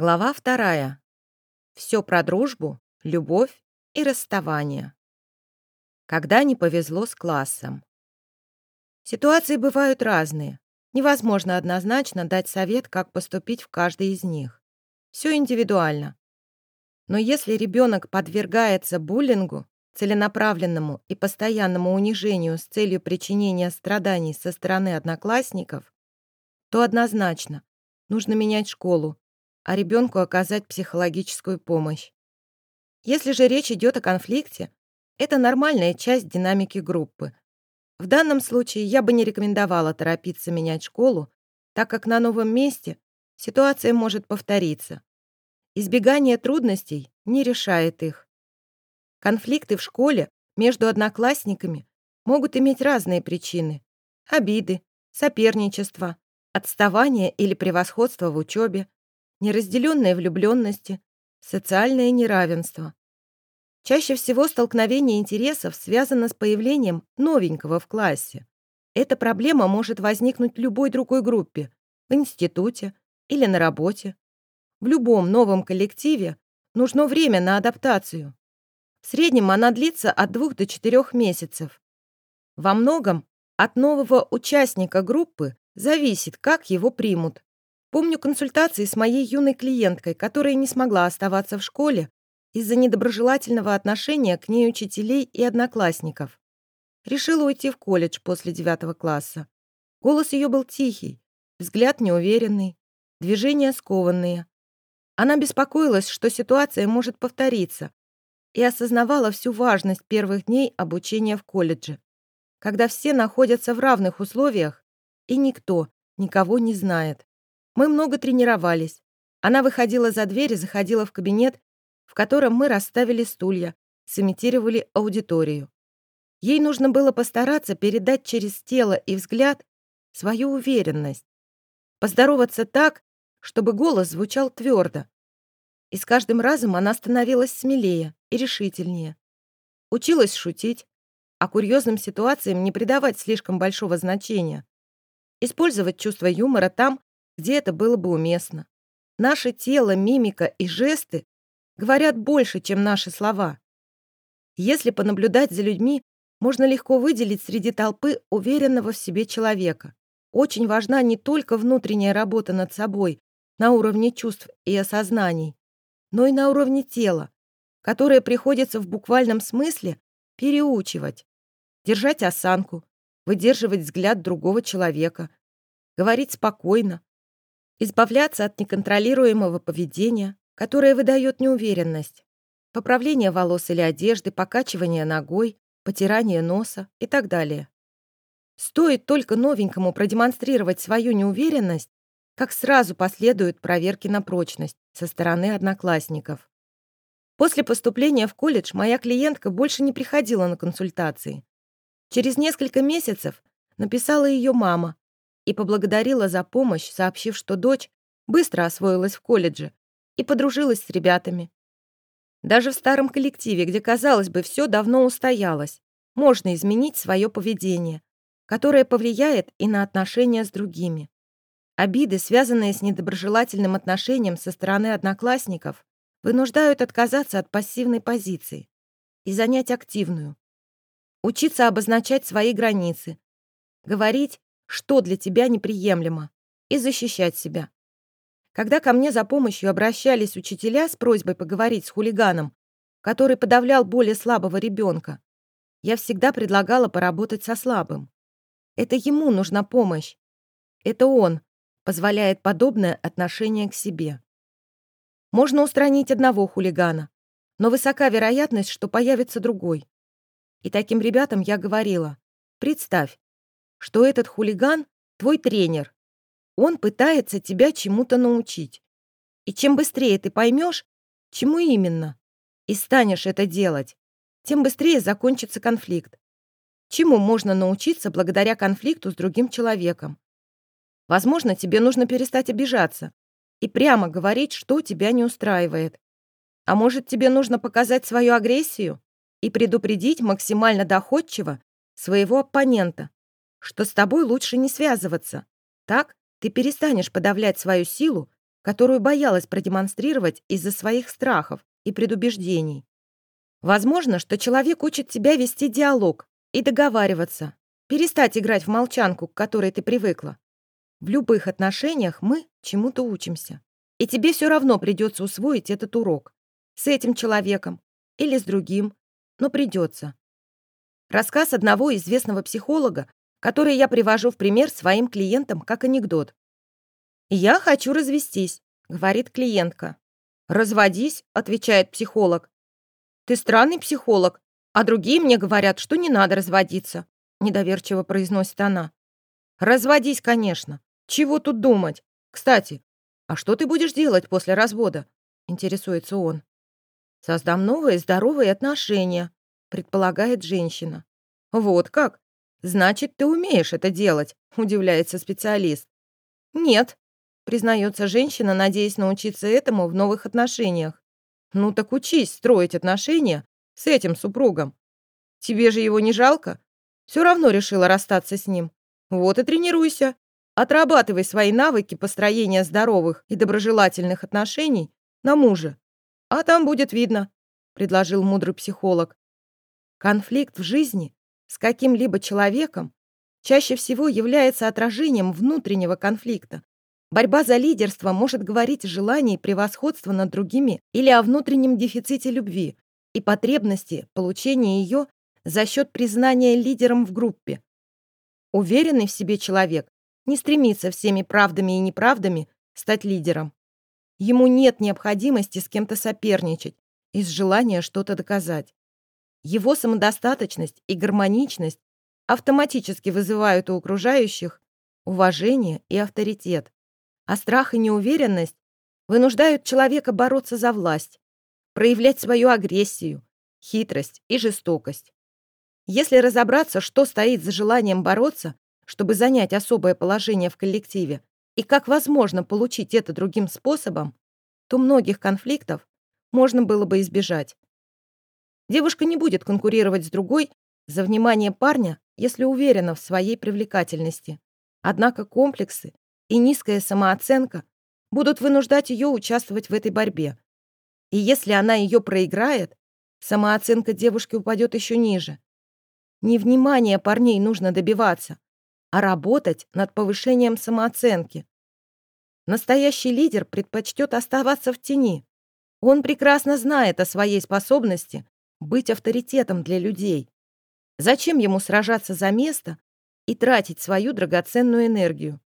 Глава вторая. Все про дружбу, любовь и расставание. Когда не повезло с классом. Ситуации бывают разные. Невозможно однозначно дать совет, как поступить в каждой из них. Все индивидуально. Но если ребенок подвергается буллингу, целенаправленному и постоянному унижению с целью причинения страданий со стороны одноклассников, то однозначно нужно менять школу, а ребенку оказать психологическую помощь. Если же речь идет о конфликте, это нормальная часть динамики группы. В данном случае я бы не рекомендовала торопиться менять школу, так как на новом месте ситуация может повториться. Избегание трудностей не решает их. Конфликты в школе между одноклассниками могут иметь разные причины. Обиды, соперничество, отставание или превосходство в учебе, неразделенные влюбленности, социальное неравенство. Чаще всего столкновение интересов связано с появлением новенького в классе. Эта проблема может возникнуть в любой другой группе, в институте или на работе. В любом новом коллективе нужно время на адаптацию. В среднем она длится от двух до четырех месяцев. Во многом от нового участника группы зависит, как его примут. Помню консультации с моей юной клиенткой, которая не смогла оставаться в школе из-за недоброжелательного отношения к ней учителей и одноклассников. Решила уйти в колледж после девятого класса. Голос ее был тихий, взгляд неуверенный, движения скованные. Она беспокоилась, что ситуация может повториться, и осознавала всю важность первых дней обучения в колледже, когда все находятся в равных условиях, и никто никого не знает. Мы много тренировались. Она выходила за дверь и заходила в кабинет, в котором мы расставили стулья, сымитировали аудиторию. Ей нужно было постараться передать через тело и взгляд свою уверенность. Поздороваться так, чтобы голос звучал твердо. И с каждым разом она становилась смелее и решительнее. Училась шутить, а курьезным ситуациям не придавать слишком большого значения. Использовать чувство юмора там, где это было бы уместно. Наше тело, мимика и жесты говорят больше, чем наши слова. Если понаблюдать за людьми, можно легко выделить среди толпы уверенного в себе человека. Очень важна не только внутренняя работа над собой на уровне чувств и осознаний, но и на уровне тела, которое приходится в буквальном смысле переучивать, держать осанку, выдерживать взгляд другого человека, говорить спокойно, избавляться от неконтролируемого поведения, которое выдает неуверенность, поправление волос или одежды, покачивание ногой, потирание носа и так далее. Стоит только новенькому продемонстрировать свою неуверенность, как сразу последуют проверки на прочность со стороны одноклассников. После поступления в колледж моя клиентка больше не приходила на консультации. Через несколько месяцев написала ее мама и поблагодарила за помощь, сообщив, что дочь быстро освоилась в колледже и подружилась с ребятами. Даже в старом коллективе, где, казалось бы, все давно устоялось, можно изменить свое поведение, которое повлияет и на отношения с другими. Обиды, связанные с недоброжелательным отношением со стороны одноклассников, вынуждают отказаться от пассивной позиции и занять активную. Учиться обозначать свои границы, говорить что для тебя неприемлемо, и защищать себя. Когда ко мне за помощью обращались учителя с просьбой поговорить с хулиганом, который подавлял более слабого ребенка, я всегда предлагала поработать со слабым. Это ему нужна помощь. Это он позволяет подобное отношение к себе. Можно устранить одного хулигана, но высока вероятность, что появится другой. И таким ребятам я говорила, представь, что этот хулиган — твой тренер. Он пытается тебя чему-то научить. И чем быстрее ты поймешь, чему именно, и станешь это делать, тем быстрее закончится конфликт. Чему можно научиться благодаря конфликту с другим человеком? Возможно, тебе нужно перестать обижаться и прямо говорить, что тебя не устраивает. А может, тебе нужно показать свою агрессию и предупредить максимально доходчиво своего оппонента, что с тобой лучше не связываться. Так ты перестанешь подавлять свою силу, которую боялась продемонстрировать из-за своих страхов и предубеждений. Возможно, что человек учит тебя вести диалог и договариваться, перестать играть в молчанку, к которой ты привыкла. В любых отношениях мы чему-то учимся. И тебе все равно придется усвоить этот урок. С этим человеком или с другим, но придется. Рассказ одного известного психолога, который я привожу в пример своим клиентам как анекдот. «Я хочу развестись», — говорит клиентка. «Разводись», — отвечает психолог. «Ты странный психолог, а другие мне говорят, что не надо разводиться», — недоверчиво произносит она. «Разводись, конечно. Чего тут думать? Кстати, а что ты будешь делать после развода?» — интересуется он. «Создам новые здоровые отношения», — предполагает женщина. «Вот как? Значит, ты умеешь это делать», — удивляется специалист. «Нет», — признается женщина, надеясь научиться этому в новых отношениях. «Ну так учись строить отношения с этим супругом. Тебе же его не жалко? Все равно решила расстаться с ним. Вот и тренируйся. Отрабатывай свои навыки построения здоровых и доброжелательных отношений на мужа. А там будет видно», — предложил мудрый психолог. Конфликт в жизни с каким-либо человеком чаще всего является отражением внутреннего конфликта, Борьба за лидерство может говорить о желании превосходства над другими или о внутреннем дефиците любви и потребности получения ее за счет признания лидером в группе. Уверенный в себе человек не стремится всеми правдами и неправдами стать лидером. Ему нет необходимости с кем-то соперничать из желания что-то доказать. Его самодостаточность и гармоничность автоматически вызывают у окружающих уважение и авторитет а страх и неуверенность вынуждают человека бороться за власть, проявлять свою агрессию, хитрость и жестокость. Если разобраться, что стоит за желанием бороться, чтобы занять особое положение в коллективе, и как возможно получить это другим способом, то многих конфликтов можно было бы избежать. Девушка не будет конкурировать с другой за внимание парня, если уверена в своей привлекательности. Однако комплексы и низкая самооценка будут вынуждать ее участвовать в этой борьбе. И если она ее проиграет, самооценка девушки упадет еще ниже. Не внимания парней нужно добиваться, а работать над повышением самооценки. Настоящий лидер предпочтет оставаться в тени. Он прекрасно знает о своей способности быть авторитетом для людей. Зачем ему сражаться за место и тратить свою драгоценную энергию?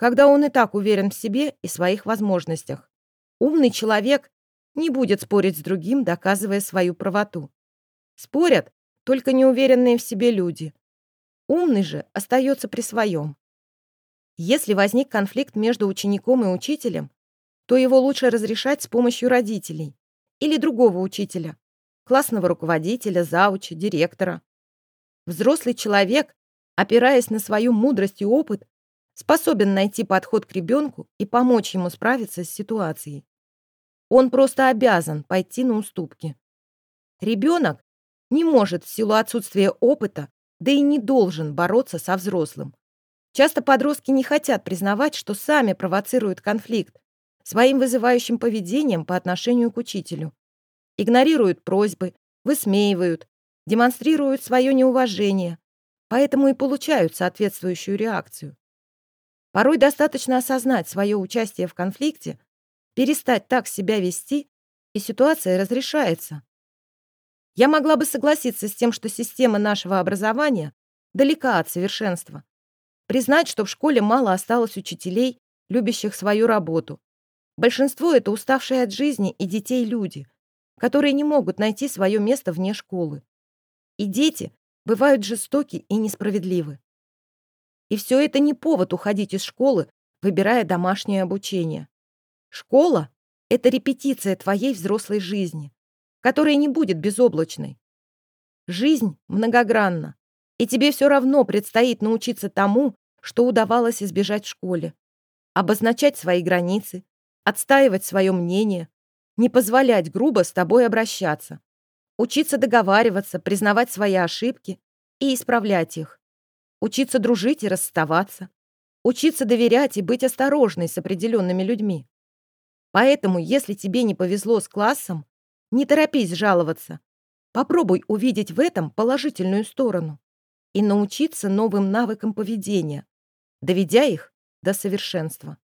когда он и так уверен в себе и своих возможностях. Умный человек не будет спорить с другим, доказывая свою правоту. Спорят только неуверенные в себе люди. Умный же остается при своем. Если возник конфликт между учеником и учителем, то его лучше разрешать с помощью родителей или другого учителя, классного руководителя, зауча, директора. Взрослый человек, опираясь на свою мудрость и опыт, способен найти подход к ребенку и помочь ему справиться с ситуацией. Он просто обязан пойти на уступки. Ребенок не может в силу отсутствия опыта, да и не должен бороться со взрослым. Часто подростки не хотят признавать, что сами провоцируют конфликт своим вызывающим поведением по отношению к учителю. Игнорируют просьбы, высмеивают, демонстрируют свое неуважение, поэтому и получают соответствующую реакцию. Порой достаточно осознать свое участие в конфликте, перестать так себя вести, и ситуация разрешается. Я могла бы согласиться с тем, что система нашего образования далека от совершенства. Признать, что в школе мало осталось учителей, любящих свою работу. Большинство — это уставшие от жизни и детей люди, которые не могут найти свое место вне школы. И дети бывают жестоки и несправедливы. И все это не повод уходить из школы, выбирая домашнее обучение. Школа — это репетиция твоей взрослой жизни, которая не будет безоблачной. Жизнь многогранна, и тебе все равно предстоит научиться тому, что удавалось избежать в школе. Обозначать свои границы, отстаивать свое мнение, не позволять грубо с тобой обращаться, учиться договариваться, признавать свои ошибки и исправлять их учиться дружить и расставаться, учиться доверять и быть осторожной с определенными людьми. Поэтому, если тебе не повезло с классом, не торопись жаловаться. Попробуй увидеть в этом положительную сторону и научиться новым навыкам поведения, доведя их до совершенства.